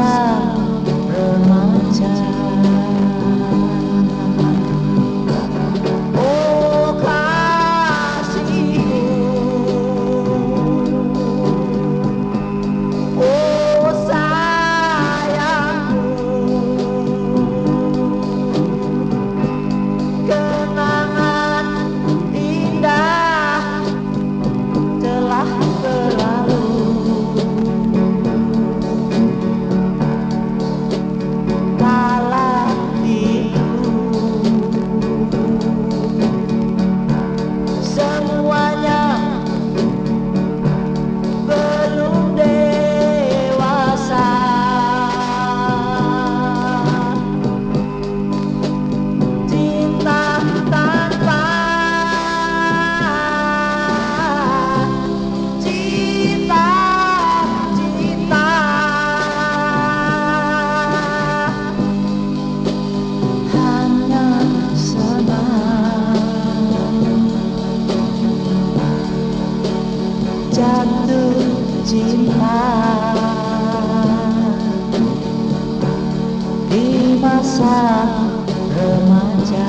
passar. jatuh cinta di masa remaja.